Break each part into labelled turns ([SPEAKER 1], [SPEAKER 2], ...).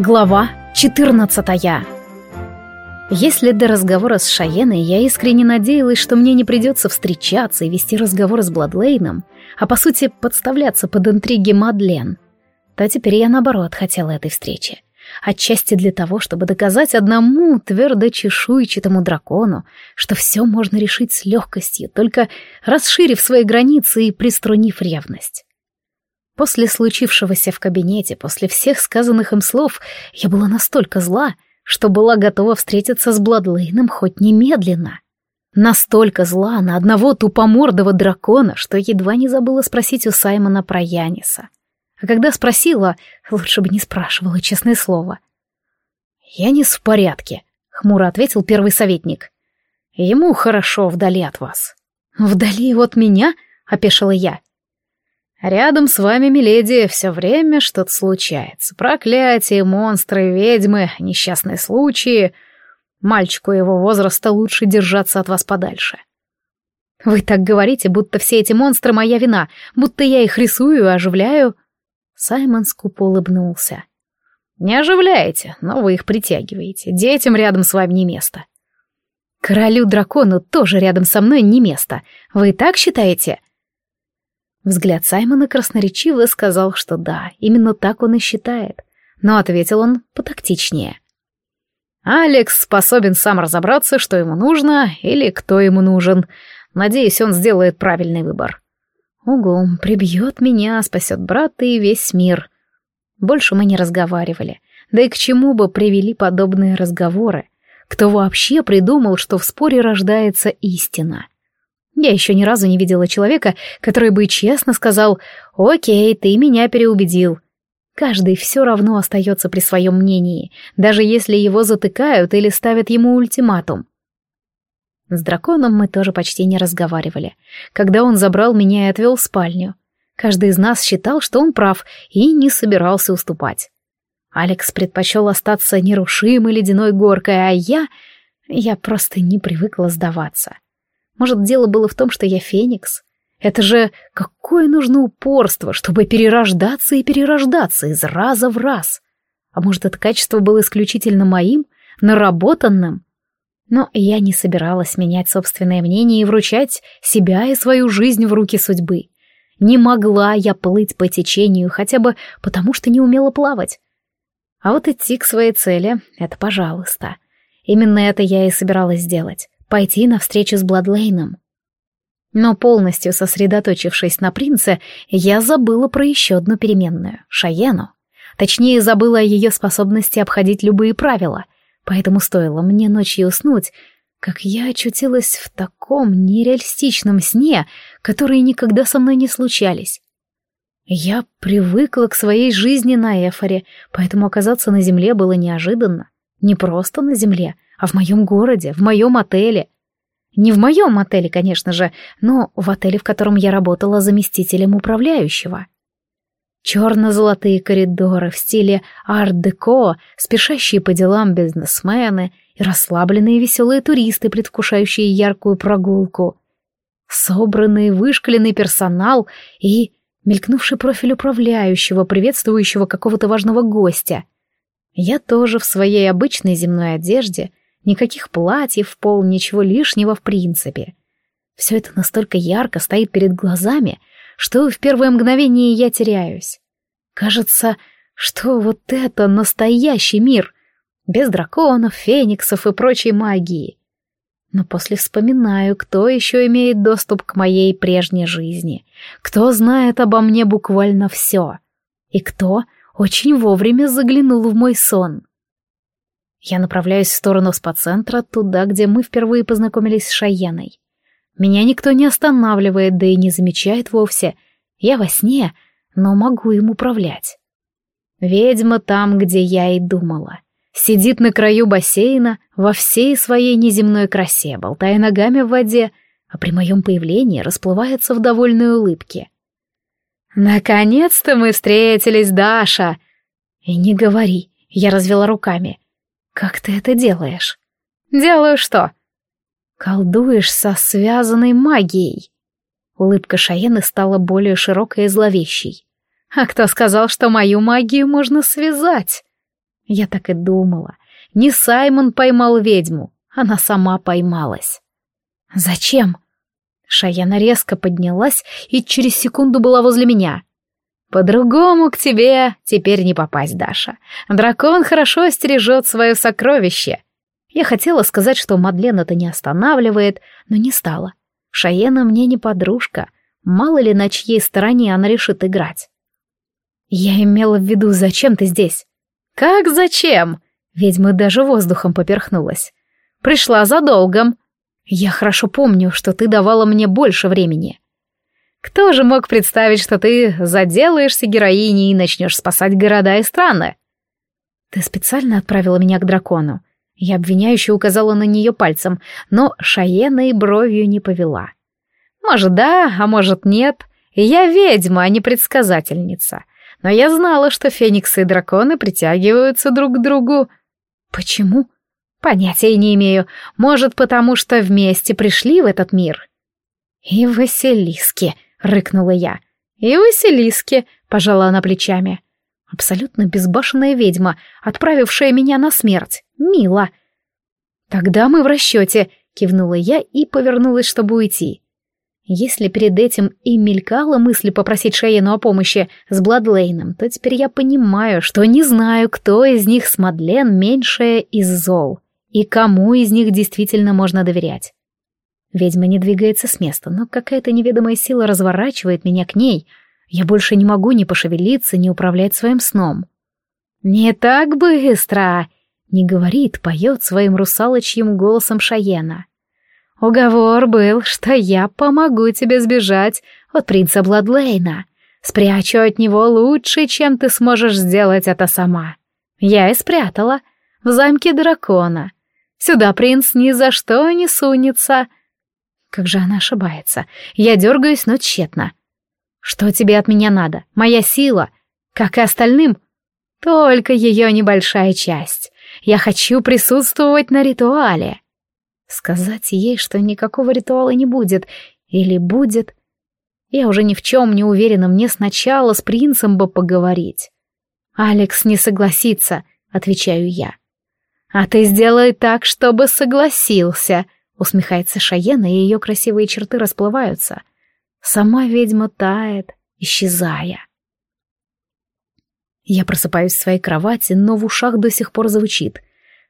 [SPEAKER 1] Глава 14 Если до разговора с Шаеной я искренне надеялась, что мне не придется встречаться и вести разговор с Бладлейном, а по сути подставляться под интриги Мадлен, то теперь я наоборот хотела этой встречи. Отчасти для того, чтобы доказать одному твердо чешуйчатому дракону, что все можно решить с легкостью, только расширив свои границы и приструнив ревность. После случившегося в кабинете, после всех сказанных им слов, я была настолько зла, что была готова встретиться с Бладлейном хоть немедленно. Настолько зла на одного тупомордого дракона, что едва не забыла спросить у Саймона про Яниса. А когда спросила, лучше бы не спрашивала, честное слово. «Янис в порядке», — хмуро ответил первый советник. «Ему хорошо вдали от вас». «Вдали от меня?» — опешила я. Рядом с вами, миледи, все время что-то случается. Проклятие, монстры, ведьмы, несчастные случаи. Мальчику его возраста лучше держаться от вас подальше. Вы так говорите, будто все эти монстры моя вина, будто я их рисую и оживляю. Саймон скупо улыбнулся. Не оживляете, но вы их притягиваете. Детям рядом с вами не место. Королю-дракону тоже рядом со мной не место. Вы так считаете? — Взгляд Саймона красноречиво сказал, что да, именно так он и считает. Но ответил он потактичнее. «Алекс способен сам разобраться, что ему нужно или кто ему нужен. Надеюсь, он сделает правильный выбор». «Угу, прибьет меня, спасет брата и весь мир». Больше мы не разговаривали. Да и к чему бы привели подобные разговоры? Кто вообще придумал, что в споре рождается истина? Я еще ни разу не видела человека, который бы честно сказал «Окей, ты меня переубедил». Каждый все равно остается при своем мнении, даже если его затыкают или ставят ему ультиматум. С драконом мы тоже почти не разговаривали, когда он забрал меня и отвел в спальню. Каждый из нас считал, что он прав, и не собирался уступать. Алекс предпочел остаться нерушимой ледяной горкой, а я... Я просто не привыкла сдаваться. Может, дело было в том, что я феникс? Это же какое нужно упорство, чтобы перерождаться и перерождаться из раза в раз. А может, это качество было исключительно моим, наработанным? Но я не собиралась менять собственное мнение и вручать себя и свою жизнь в руки судьбы. Не могла я плыть по течению хотя бы потому, что не умела плавать. А вот идти к своей цели — это пожалуйста. Именно это я и собиралась сделать пойти навстречу с Бладлейном. Но полностью сосредоточившись на принце, я забыла про еще одну переменную — Шаену. Точнее, забыла о ее способности обходить любые правила, поэтому стоило мне ночью уснуть, как я очутилась в таком нереалистичном сне, которые никогда со мной не случались. Я привыкла к своей жизни на Эфоре, поэтому оказаться на земле было неожиданно. Не просто на земле, а в моем городе, в моем отеле. Не в моем отеле, конечно же, но в отеле, в котором я работала заместителем управляющего. Черно-золотые коридоры в стиле арт-деко, спешащие по делам бизнесмены и расслабленные веселые туристы, предвкушающие яркую прогулку. Собранный, вышкаленный персонал и мелькнувший профиль управляющего, приветствующего какого-то важного гостя. Я тоже в своей обычной земной одежде, Никаких платьев в пол, ничего лишнего в принципе. Все это настолько ярко стоит перед глазами, что в первое мгновение я теряюсь. Кажется, что вот это настоящий мир, без драконов, фениксов и прочей магии. Но после вспоминаю, кто еще имеет доступ к моей прежней жизни, кто знает обо мне буквально все, и кто очень вовремя заглянул в мой сон. Я направляюсь в сторону спа-центра, туда, где мы впервые познакомились с Шайеной. Меня никто не останавливает, да и не замечает вовсе. Я во сне, но могу им управлять. Ведьма там, где я и думала. Сидит на краю бассейна во всей своей неземной красе, болтая ногами в воде, а при моем появлении расплывается в довольной улыбке. «Наконец-то мы встретились, Даша!» «И не говори», — я развела руками. «Как ты это делаешь?» «Делаю что?» Колдуешь со связанной магией. Улыбка Шаены стала более широкой и зловещей. А кто сказал, что мою магию можно связать? Я так и думала. Не Саймон поймал ведьму, она сама поймалась. Зачем? Шаяна резко поднялась и через секунду была возле меня. «По-другому к тебе теперь не попасть, Даша. Дракон хорошо стережет свое сокровище». Я хотела сказать, что Мадлен это не останавливает, но не стала. Шаена мне не подружка. Мало ли, на чьей стороне она решит играть. Я имела в виду, зачем ты здесь? Как зачем? Ведьма даже воздухом поперхнулась. Пришла за долгом. Я хорошо помню, что ты давала мне больше времени. Кто же мог представить, что ты заделаешься героиней и начнешь спасать города и страны? Ты специально отправила меня к дракону. Я обвиняюще указала на нее пальцем, но Шаена и бровью не повела. Может, да, а может, нет. Я ведьма, а не предсказательница. Но я знала, что фениксы и драконы притягиваются друг к другу. Почему? Понятия не имею. Может, потому что вместе пришли в этот мир. И Василиски, рыкнула я. И Василиски, пожала она плечами. Абсолютно безбашенная ведьма, отправившая меня на смерть. Мило. Тогда мы в расчете, кивнула я и повернулась, чтобы уйти. Если перед этим и мелькала мысль попросить Шаену о помощи с Бладлейном, то теперь я понимаю, что не знаю, кто из них с Мадлен меньшая из зол, и кому из них действительно можно доверять. Ведьма не двигается с места, но какая-то неведомая сила разворачивает меня к ней. Я больше не могу ни пошевелиться, ни управлять своим сном. «Не так быстро!» — не говорит, поет своим русалочьим голосом Шаена. «Уговор был, что я помогу тебе сбежать от принца Бладлейна. Спрячу от него лучше, чем ты сможешь сделать это сама. Я и спрятала. В замке дракона. Сюда принц ни за что не сунется». Как же она ошибается. Я дергаюсь, но тщетно. Что тебе от меня надо? Моя сила. Как и остальным. Только ее небольшая часть. Я хочу присутствовать на ритуале. Сказать ей, что никакого ритуала не будет. Или будет. Я уже ни в чем не уверена, мне сначала с принцем бы поговорить. «Алекс не согласится», — отвечаю я. «А ты сделай так, чтобы согласился», — Усмехается Шаена, и ее красивые черты расплываются. Сама ведьма тает, исчезая. Я просыпаюсь в своей кровати, но в ушах до сих пор звучит.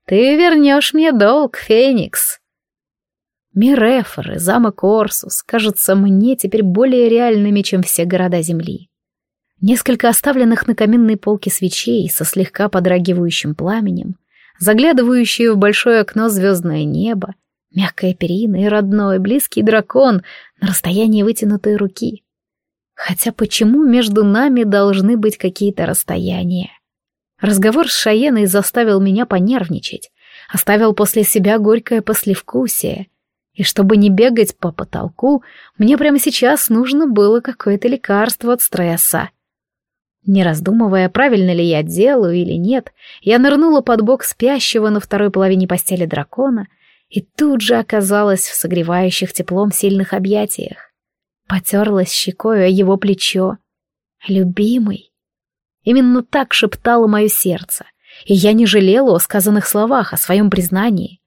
[SPEAKER 1] «Ты вернешь мне долг, Феникс!» Мир Эфор и замок Орсус кажутся мне теперь более реальными, чем все города Земли. Несколько оставленных на каминной полке свечей со слегка подрагивающим пламенем, заглядывающие в большое окно звездное небо, Мягкая перина и родной, близкий дракон на расстоянии вытянутой руки. Хотя почему между нами должны быть какие-то расстояния? Разговор с Шаеной заставил меня понервничать, оставил после себя горькое послевкусие. И чтобы не бегать по потолку, мне прямо сейчас нужно было какое-то лекарство от стресса. Не раздумывая, правильно ли я делаю или нет, я нырнула под бок спящего на второй половине постели дракона — и тут же оказалась в согревающих теплом сильных объятиях. Потерлась щекой о его плечо. «Любимый». Именно так шептало мое сердце, и я не жалела о сказанных словах, о своем признании.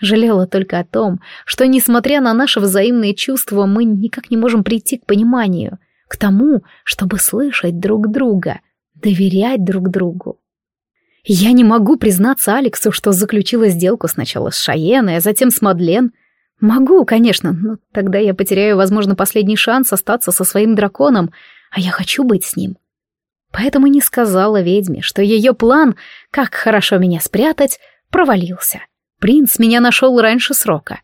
[SPEAKER 1] Жалела только о том, что, несмотря на наши взаимные чувства, мы никак не можем прийти к пониманию, к тому, чтобы слышать друг друга, доверять друг другу. Я не могу признаться Алексу, что заключила сделку сначала с Шаеной, а затем с Мадлен. Могу, конечно, но тогда я потеряю, возможно, последний шанс остаться со своим драконом, а я хочу быть с ним. Поэтому не сказала ведьме, что ее план, как хорошо меня спрятать, провалился. Принц меня нашел раньше срока.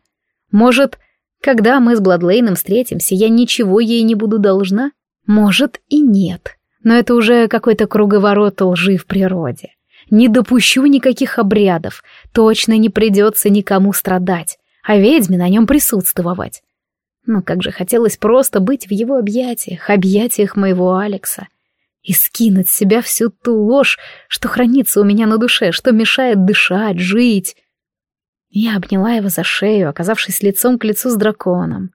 [SPEAKER 1] Может, когда мы с Бладлейном встретимся, я ничего ей не буду должна? Может и нет. Но это уже какой-то круговорот лжи в природе. Не допущу никаких обрядов, точно не придется никому страдать, а ведьме на нем присутствовать. Но как же хотелось просто быть в его объятиях, объятиях моего Алекса, и скинуть с себя всю ту ложь, что хранится у меня на душе, что мешает дышать, жить. Я обняла его за шею, оказавшись лицом к лицу с драконом.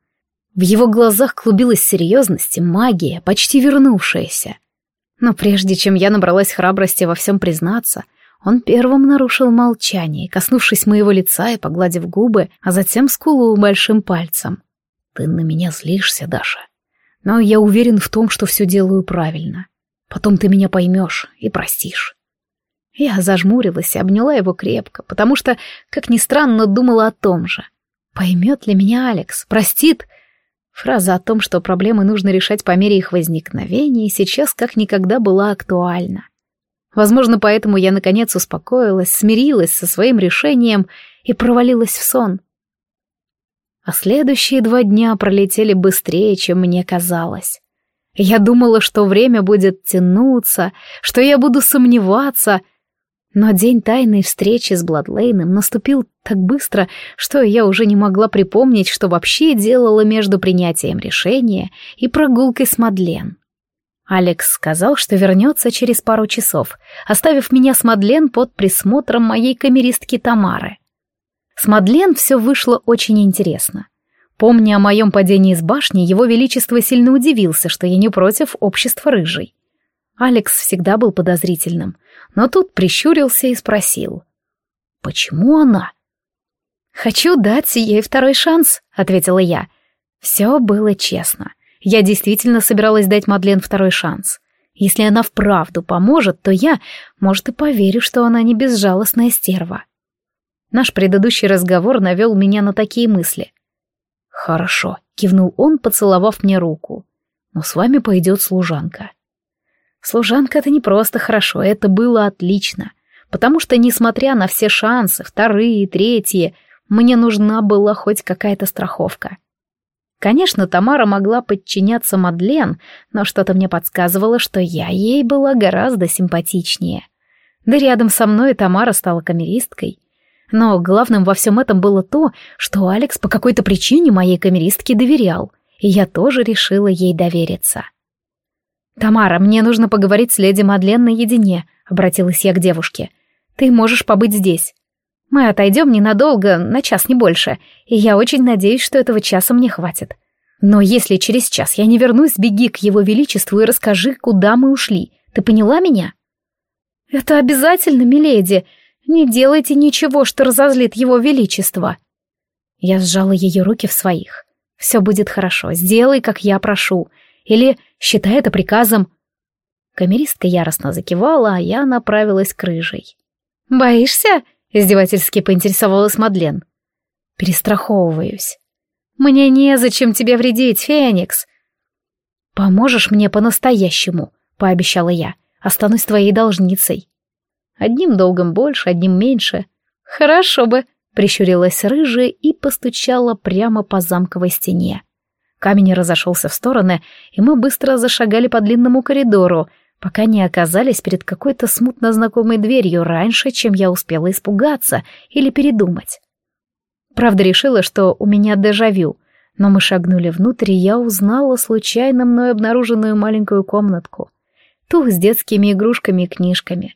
[SPEAKER 1] В его глазах клубилась серьезность и магия, почти вернувшаяся. Но прежде чем я набралась храбрости во всем признаться, он первым нарушил молчание, коснувшись моего лица и погладив губы, а затем скулу большим пальцем. «Ты на меня злишься, Даша. Но я уверен в том, что все делаю правильно. Потом ты меня поймешь и простишь». Я зажмурилась и обняла его крепко, потому что, как ни странно, думала о том же. Поймет ли меня Алекс? Простит? Фраза о том, что проблемы нужно решать по мере их возникновения, сейчас как никогда была актуальна. Возможно, поэтому я наконец успокоилась, смирилась со своим решением и провалилась в сон. А следующие два дня пролетели быстрее, чем мне казалось. Я думала, что время будет тянуться, что я буду сомневаться — но день тайной встречи с Бладлейном наступил так быстро, что я уже не могла припомнить, что вообще делала между принятием решения и прогулкой с Мадлен. Алекс сказал, что вернется через пару часов, оставив меня с Мадлен под присмотром моей камеристки Тамары. С Мадлен все вышло очень интересно. Помня о моем падении с башни, его величество сильно удивился, что я не против общества рыжей. Алекс всегда был подозрительным, но тут прищурился и спросил. «Почему она?» «Хочу дать ей второй шанс», — ответила я. Все было честно. Я действительно собиралась дать Мадлен второй шанс. Если она вправду поможет, то я, может, и поверю, что она не безжалостная стерва. Наш предыдущий разговор навел меня на такие мысли. «Хорошо», — кивнул он, поцеловав мне руку. «Но с вами пойдет служанка. Служанка — это не просто хорошо, это было отлично. Потому что, несмотря на все шансы, вторые, и третьи, мне нужна была хоть какая-то страховка. Конечно, Тамара могла подчиняться Мадлен, но что-то мне подсказывало, что я ей была гораздо симпатичнее. Да рядом со мной Тамара стала камеристкой. Но главным во всем этом было то, что Алекс по какой-то причине моей камеристке доверял, и я тоже решила ей довериться. «Тамара, мне нужно поговорить с леди Мадлен наедине», — обратилась я к девушке. «Ты можешь побыть здесь. Мы отойдем ненадолго, на час не больше, и я очень надеюсь, что этого часа мне хватит. Но если через час я не вернусь, беги к его величеству и расскажи, куда мы ушли. Ты поняла меня?» «Это обязательно, миледи. Не делайте ничего, что разозлит его величество». Я сжала ее руки в своих. «Все будет хорошо. Сделай, как я прошу. Или считай это приказом. Камеристка яростно закивала, а я направилась к рыжей. «Боишься?» — издевательски поинтересовалась Мадлен. «Перестраховываюсь. Мне незачем тебе вредить, Феникс». «Поможешь мне по-настоящему», — пообещала я. «Останусь твоей должницей». Одним долгом больше, одним меньше. «Хорошо бы», — прищурилась рыжая и постучала прямо по замковой стене. Камень разошелся в стороны, и мы быстро зашагали по длинному коридору, пока не оказались перед какой-то смутно знакомой дверью раньше, чем я успела испугаться или передумать. Правда, решила, что у меня дежавю, но мы шагнули внутрь, и я узнала случайно мной обнаруженную маленькую комнатку. Ту с детскими игрушками и книжками.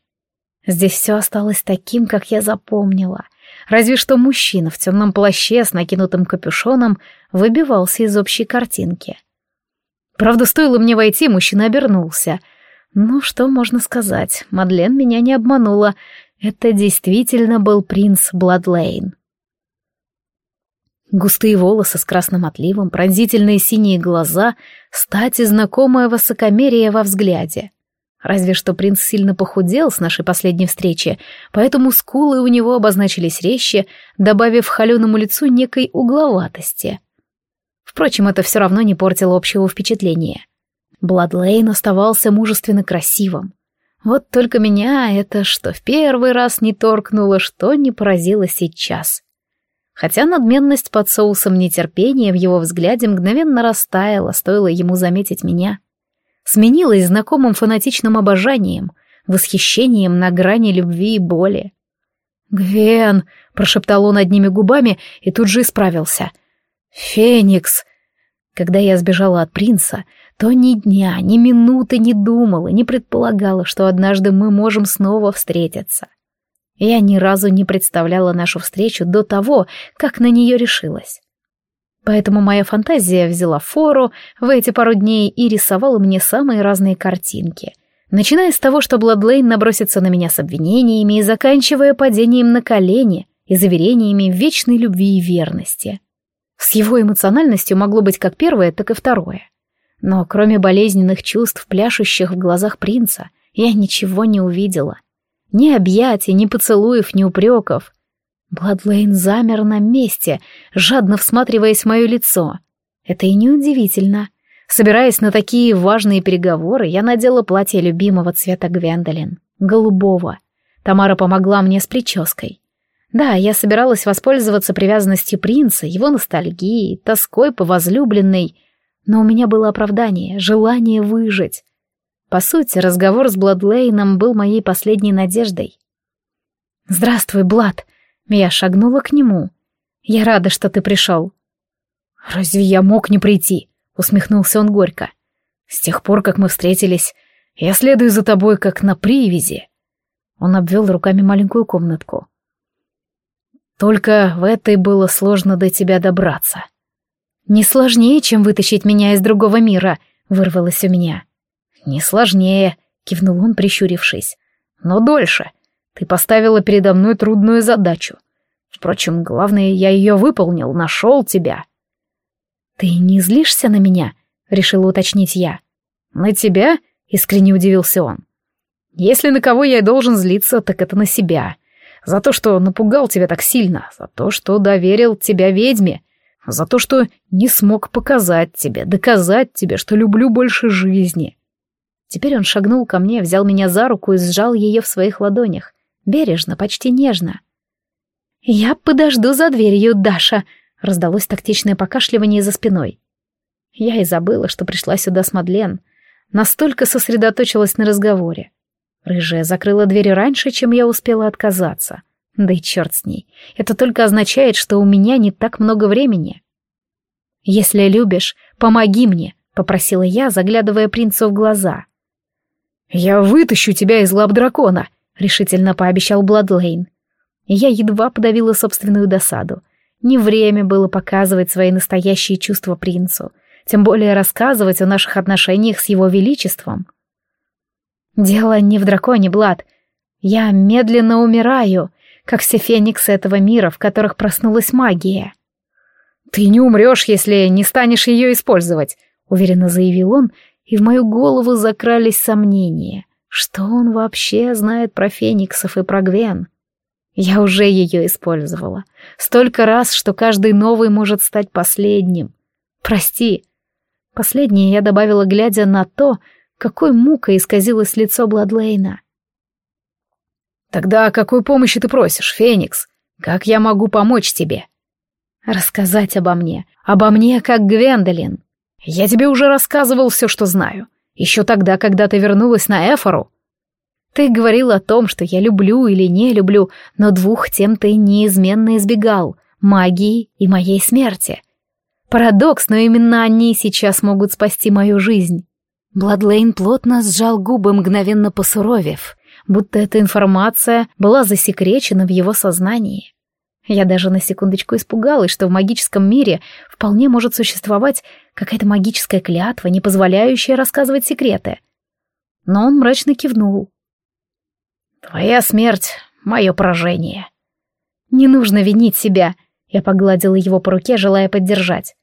[SPEAKER 1] Здесь все осталось таким, как я запомнила — Разве что мужчина в темном плаще с накинутым капюшоном выбивался из общей картинки. Правда, стоило мне войти, мужчина обернулся. Ну, что можно сказать, Мадлен меня не обманула. Это действительно был принц Бладлейн. Густые волосы с красным отливом, пронзительные синие глаза, стать и знакомое высокомерие во взгляде — Разве что принц сильно похудел с нашей последней встречи, поэтому скулы у него обозначились резче, добавив холеному лицу некой угловатости. Впрочем, это все равно не портило общего впечатления. Бладлейн оставался мужественно красивым. Вот только меня это что в первый раз не торкнуло, что не поразило сейчас. Хотя надменность под соусом нетерпения в его взгляде мгновенно растаяла, стоило ему заметить меня — сменилось знакомым фанатичным обожанием, восхищением на грани любви и боли. «Гвен!» — прошептал он одними губами и тут же исправился. «Феникс!» Когда я сбежала от принца, то ни дня, ни минуты не думала, не предполагала, что однажды мы можем снова встретиться. Я ни разу не представляла нашу встречу до того, как на нее решилась. Поэтому моя фантазия взяла фору в эти пару дней и рисовала мне самые разные картинки. Начиная с того, что Бладлейн набросится на меня с обвинениями и заканчивая падением на колени и заверениями вечной любви и верности. С его эмоциональностью могло быть как первое, так и второе. Но кроме болезненных чувств, пляшущих в глазах принца, я ничего не увидела. Ни объятий, ни поцелуев, ни упреков. Бладлейн замер на месте, жадно всматриваясь в мое лицо. Это и неудивительно. Собираясь на такие важные переговоры, я надела платье любимого цвета Гвендолин, голубого. Тамара помогла мне с прической. Да, я собиралась воспользоваться привязанностью принца, его ностальгией, тоской по возлюбленной, но у меня было оправдание, желание выжить. По сути, разговор с Бладлейном был моей последней надеждой. «Здравствуй, Блад!» Я шагнула к нему. «Я рада, что ты пришел». «Разве я мог не прийти?» — усмехнулся он горько. «С тех пор, как мы встретились, я следую за тобой, как на привязи». Он обвел руками маленькую комнатку. «Только в этой было сложно до тебя добраться». «Не сложнее, чем вытащить меня из другого мира», — вырвалось у меня. «Не сложнее», — кивнул он, прищурившись. «Но дольше. Ты поставила передо мной трудную задачу. Впрочем, главное, я ее выполнил, нашел тебя». «Ты не злишься на меня?» — решила уточнить я. «На тебя?» — искренне удивился он. «Если на кого я и должен злиться, так это на себя. За то, что напугал тебя так сильно, за то, что доверил тебя ведьме, за то, что не смог показать тебе, доказать тебе, что люблю больше жизни». Теперь он шагнул ко мне, взял меня за руку и сжал ее в своих ладонях. Бережно, почти нежно. «Я подожду за дверью, Даша», — раздалось тактичное покашливание за спиной. Я и забыла, что пришла сюда с Мадлен. Настолько сосредоточилась на разговоре. Рыжая закрыла дверь раньше, чем я успела отказаться. Да и черт с ней. Это только означает, что у меня не так много времени. «Если любишь, помоги мне», — попросила я, заглядывая принцу в глаза. «Я вытащу тебя из лап дракона», — решительно пообещал Бладлейн. Я едва подавила собственную досаду. Не время было показывать свои настоящие чувства принцу, тем более рассказывать о наших отношениях с его величеством. «Дело не в драконе, Блад. Я медленно умираю, как все фениксы этого мира, в которых проснулась магия». «Ты не умрешь, если не станешь ее использовать», — уверенно заявил он, и в мою голову закрались сомнения. Что он вообще знает про фениксов и про Гвен? Я уже ее использовала. Столько раз, что каждый новый может стать последним. Прости. Последнее я добавила, глядя на то, какой мукой исказилось лицо Бладлейна. «Тогда о какой помощи ты просишь, Феникс? Как я могу помочь тебе?» «Рассказать обо мне. Обо мне, как Гвендолин. Я тебе уже рассказывал все, что знаю. Еще тогда, когда ты вернулась на Эфору. Ты говорил о том, что я люблю или не люблю, но двух тем ты неизменно избегал — магии и моей смерти. Парадокс, но именно они сейчас могут спасти мою жизнь. Бладлейн плотно сжал губы, мгновенно посуровев, будто эта информация была засекречена в его сознании. Я даже на секундочку испугалась, что в магическом мире вполне может существовать какая-то магическая клятва, не позволяющая рассказывать секреты. Но он мрачно кивнул. «Твоя смерть — мое поражение». «Не нужно винить себя», — я погладила его по руке, желая поддержать.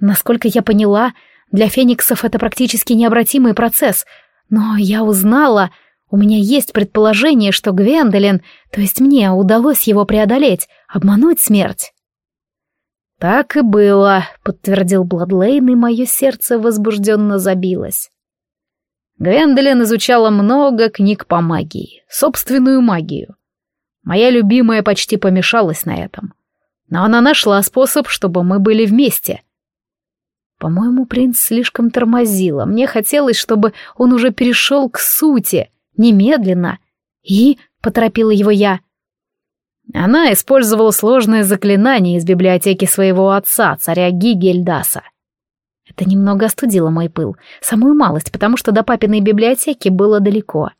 [SPEAKER 1] Насколько я поняла, для фениксов это практически необратимый процесс, но я узнала, у меня есть предположение, что Гвендолин, то есть мне, удалось его преодолеть, обмануть смерть. «Так и было», — подтвердил Бладлейн, и мое сердце возбужденно забилось. Гвендолин изучала много книг по магии, собственную магию. Моя любимая почти помешалась на этом. Но она нашла способ, чтобы мы были вместе. По-моему, принц слишком тормозила. Мне хотелось, чтобы он уже перешел к сути — немедленно. И, — поторопила его я, — она использовала сложное заклинание из библиотеки своего отца, царя Гигельдаса. Это немного остудило мой пыл, самую малость, потому что до папиной библиотеки было далеко.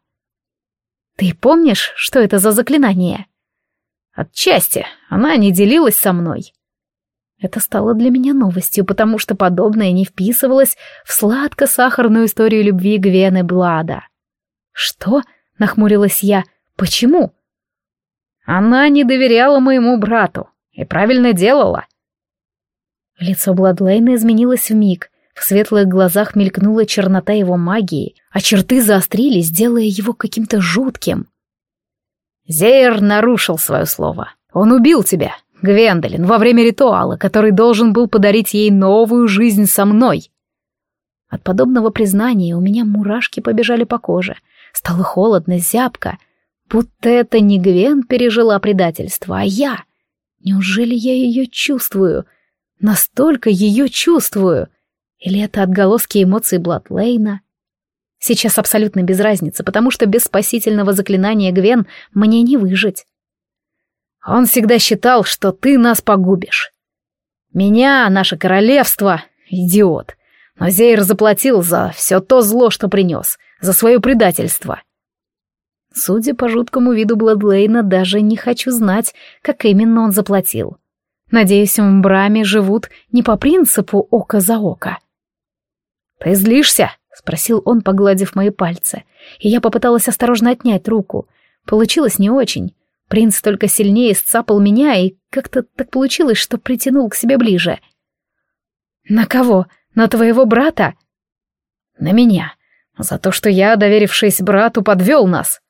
[SPEAKER 1] Ты помнишь, что это за заклинание?
[SPEAKER 2] Отчасти. Она не делилась со мной.
[SPEAKER 1] Это стало для меня новостью, потому что подобное не вписывалось в сладко-сахарную историю любви Гвены Блада. «Что?» — нахмурилась я. «Почему?»
[SPEAKER 2] «Она не доверяла моему брату и правильно делала».
[SPEAKER 1] Лицо Бладлейна изменилось вмиг. В светлых глазах мелькнула чернота его магии, а черты заострились, делая его каким-то жутким.
[SPEAKER 2] «Зейр нарушил свое слово. Он убил тебя, Гвендолин, во время ритуала, который должен был подарить ей новую жизнь со мной.
[SPEAKER 1] От подобного признания у меня мурашки побежали по коже. Стало холодно, зябко. Будто это не Гвен пережила предательство, а я. Неужели я ее чувствую? Настолько ее чувствую? Или это отголоски эмоций Бладлейна? Сейчас абсолютно без разницы, потому что без спасительного заклинания Гвен мне не выжить.
[SPEAKER 2] Он всегда считал, что ты нас погубишь. Меня, наше королевство, идиот. Но Зейр заплатил за все то зло, что принес, за свое предательство.
[SPEAKER 1] Судя по жуткому виду Бладлейна, даже не хочу знать, как именно он заплатил. Надеюсь, в Браме живут не по принципу око за око.
[SPEAKER 2] «Ты злишься?»
[SPEAKER 1] — спросил он, погладив мои пальцы, и я попыталась осторожно отнять руку. Получилось не очень. Принц только сильнее сцапал меня, и как-то так получилось, что притянул к себе ближе. «На кого? На твоего брата?»
[SPEAKER 2] «На меня. За то, что я, доверившись брату, подвел нас».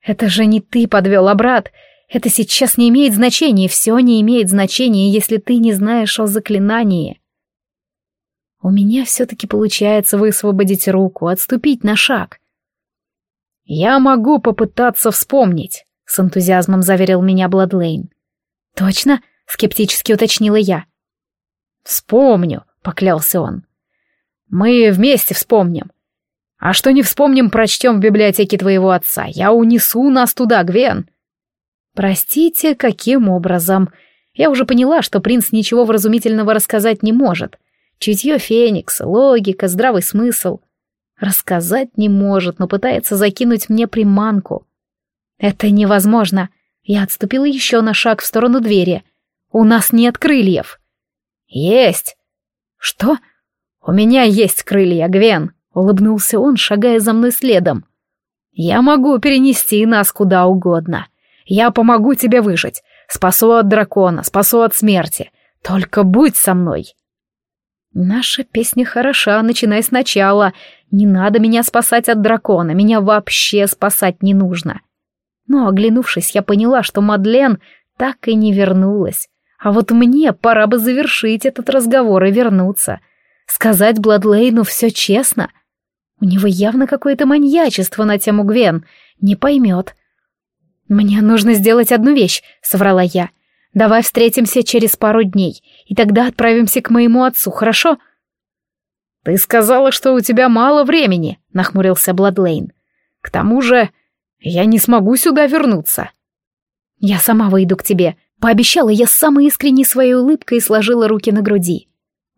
[SPEAKER 1] «Это же не ты подвел, а брат. Это сейчас не имеет значения, все не имеет значения, если ты не знаешь о заклинании». У меня все-таки получается высвободить руку, отступить на шаг.
[SPEAKER 2] «Я могу попытаться вспомнить», с энтузиазмом заверил меня Бладлейн.
[SPEAKER 1] «Точно?» — скептически уточнила я.
[SPEAKER 2] «Вспомню», — поклялся он. «Мы вместе вспомним. А что не вспомним, прочтем в библиотеке твоего отца. Я унесу нас туда, Гвен».
[SPEAKER 1] «Простите, каким образом?» Я уже поняла, что принц ничего вразумительного рассказать не может. Чутье Феникса, логика, здравый смысл. Рассказать не может, но пытается закинуть мне приманку. «Это невозможно!» Я отступила еще на шаг в сторону двери. «У нас нет крыльев!»
[SPEAKER 2] «Есть!»
[SPEAKER 1] «Что?»
[SPEAKER 2] «У меня есть крылья, Гвен!» — улыбнулся он, шагая за мной следом. «Я могу перенести нас куда угодно. Я помогу тебе выжить. Спасу от дракона, спасу от смерти. Только будь со мной!»
[SPEAKER 1] «Наша песня хороша, начиная сначала. Не надо меня спасать от дракона, меня вообще спасать не нужно. Но, оглянувшись, я поняла, что Мадлен так и не вернулась. А вот мне пора бы завершить этот разговор и вернуться. Сказать Бладлейну все честно. У него явно какое-то маньячество на тему Гвен. Не поймет. «Мне нужно сделать одну вещь», — соврала я. «Давай встретимся через пару дней, и тогда отправимся к моему отцу, хорошо?»
[SPEAKER 2] «Ты сказала, что у тебя мало времени», — нахмурился Бладлейн. «К тому же я не смогу сюда вернуться.
[SPEAKER 1] Я сама выйду к тебе. Пообещала я самой искренней своей улыбкой и сложила руки на груди.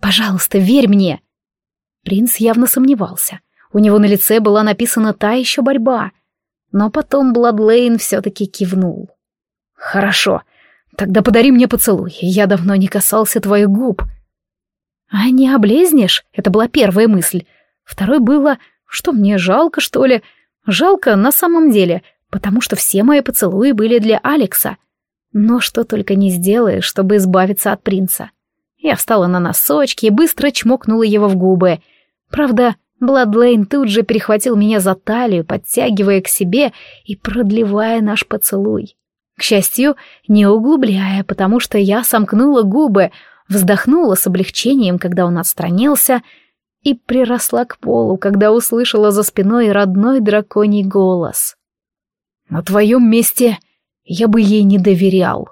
[SPEAKER 1] Пожалуйста, верь мне. Принц явно сомневался. У него на лице была написана та еще борьба. Но потом Бладлейн все-таки кивнул. «Хорошо, тогда подари мне поцелуй, я давно не касался твоих губ». «А не облезнешь?» — это была первая мысль. Второй было, что мне жалко, что ли, Жалко на самом деле, потому что все мои поцелуи были для Алекса. Но что только не сделаешь, чтобы избавиться от принца. Я встала на носочки и быстро чмокнула его в губы. Правда, Бладлейн тут же перехватил меня за талию, подтягивая к себе и продлевая наш поцелуй. К счастью, не углубляя, потому что я сомкнула губы, вздохнула с облегчением, когда он отстранился — и приросла к полу, когда услышала за спиной родной драконий голос. «На твоем месте я бы ей не доверял».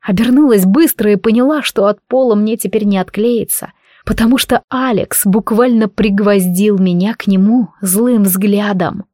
[SPEAKER 1] Обернулась быстро и поняла, что от пола мне теперь не отклеится, потому что Алекс буквально пригвоздил меня к нему злым взглядом.